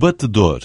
batedor.